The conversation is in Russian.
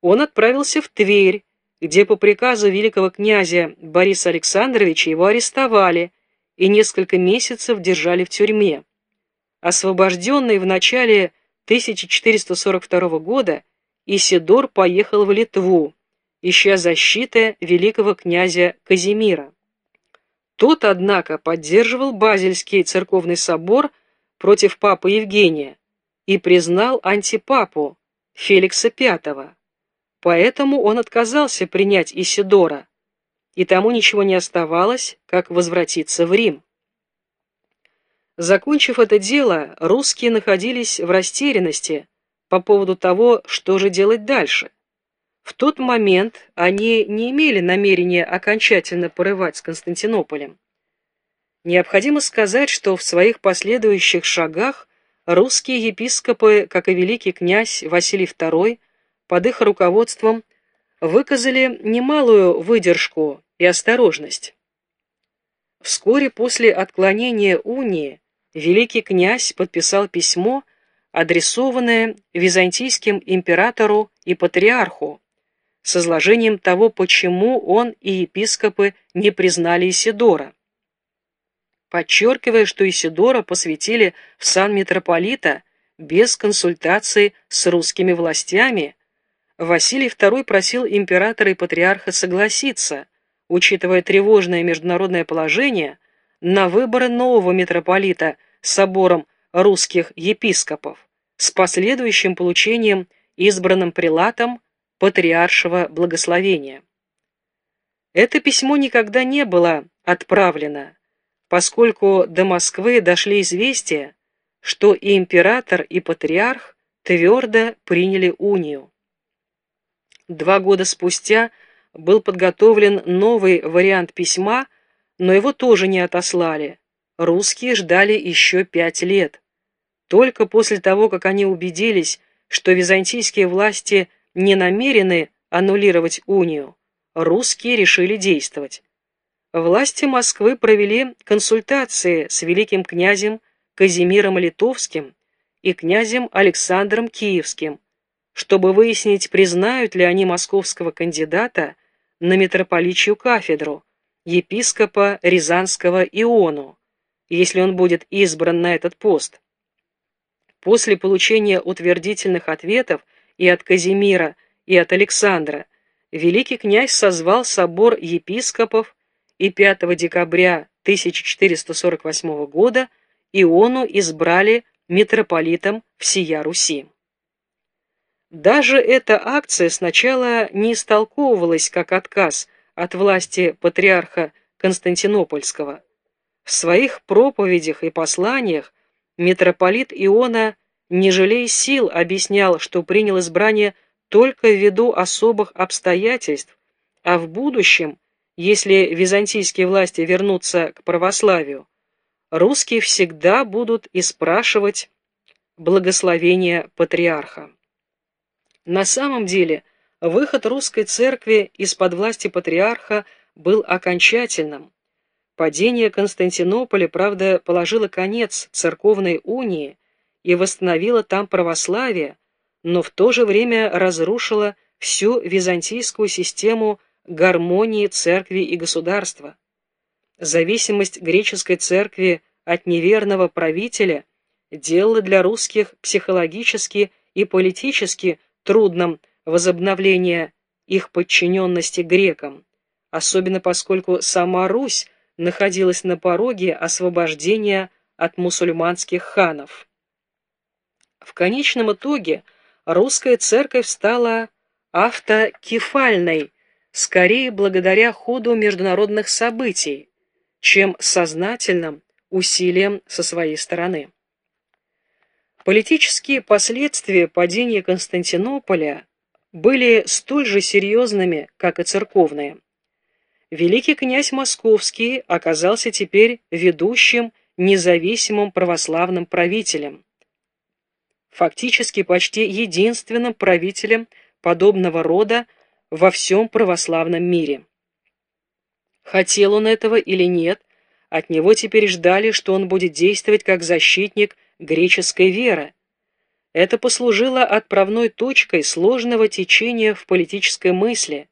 он отправился в Тверь, где по приказу великого князя Бориса Александровича его арестовали и несколько месяцев держали в тюрьме. Освобожденный в начале 1442 года, Исидор поехал в Литву, ища защиты великого князя Казимира. Тот, однако, поддерживал Базельский церковный собор против папы Евгения и признал антипапу Феликса V. Поэтому он отказался принять Исидора, и тому ничего не оставалось, как возвратиться в Рим. Закончив это дело, русские находились в растерянности по поводу того, что же делать дальше. В тот момент они не имели намерения окончательно порывать с Константинополем. Необходимо сказать, что в своих последующих шагах русские епископы, как и великий князь Василий II, под их руководством выказали немалую выдержку и осторожность. Вскоре после отклонения унии великий князь подписал письмо, адресованное византийским императору и патриарху, с изложением того, почему он и епископы не признали Исидора. Подчеркивая, что Исидора посвятили в сан митрополита без консультации с русскими властями, Василий II просил императора и патриарха согласиться, учитывая тревожное международное положение, на выборы нового митрополита собором русских епископов с последующим получением избранным прилатом патриаршего благословения. Это письмо никогда не было отправлено, поскольку до Москвы дошли известия, что и император, и патриарх твердо приняли унию. Два года спустя был подготовлен новый вариант письма, но его тоже не отослали. Русские ждали еще пять лет. Только после того, как они убедились, что византийские власти не намерены аннулировать унию, русские решили действовать. Власти Москвы провели консультации с великим князем Казимиром Литовским и князем Александром Киевским, чтобы выяснить, признают ли они московского кандидата на митрополичью кафедру, епископа Рязанского Иону, если он будет избран на этот пост. После получения утвердительных ответов и от Казимира, и от Александра, великий князь созвал собор епископов и 5 декабря 1448 года Иону избрали митрополитом всея Руси. Даже эта акция сначала не истолковывалась как отказ от власти патриарха Константинопольского. В своих проповедях и посланиях митрополит Иона, не жалея сил, объяснял, что принял избрание только ввиду особых обстоятельств, а в будущем, если византийские власти вернутся к православию, русские всегда будут и спрашивать благословения патриарха. На самом деле, выход русской церкви из-под власти патриарха был окончательным. Падение Константинополя, правда, положило конец церковной унии и восстановило там православие, но в то же время разрушило всю византийскую систему гармонии церкви и государства. Зависимость греческой церкви от неверного правителя делала для русских психологически и политически трудном возобновление их подчиненности грекам, особенно поскольку сама Русь находилась на пороге освобождения от мусульманских ханов. В конечном итоге русская церковь стала автокефальной, скорее благодаря ходу международных событий, чем сознательным усилием со своей стороны. Политические последствия падения Константинополя были столь же серьезными, как и церковные. Великий князь Московский оказался теперь ведущим независимым православным правителем, фактически почти единственным правителем подобного рода во всем православном мире. Хотел он этого или нет, от него теперь ждали, что он будет действовать как защитник греческой веры. Это послужило отправной точкой сложного течения в политической мысли,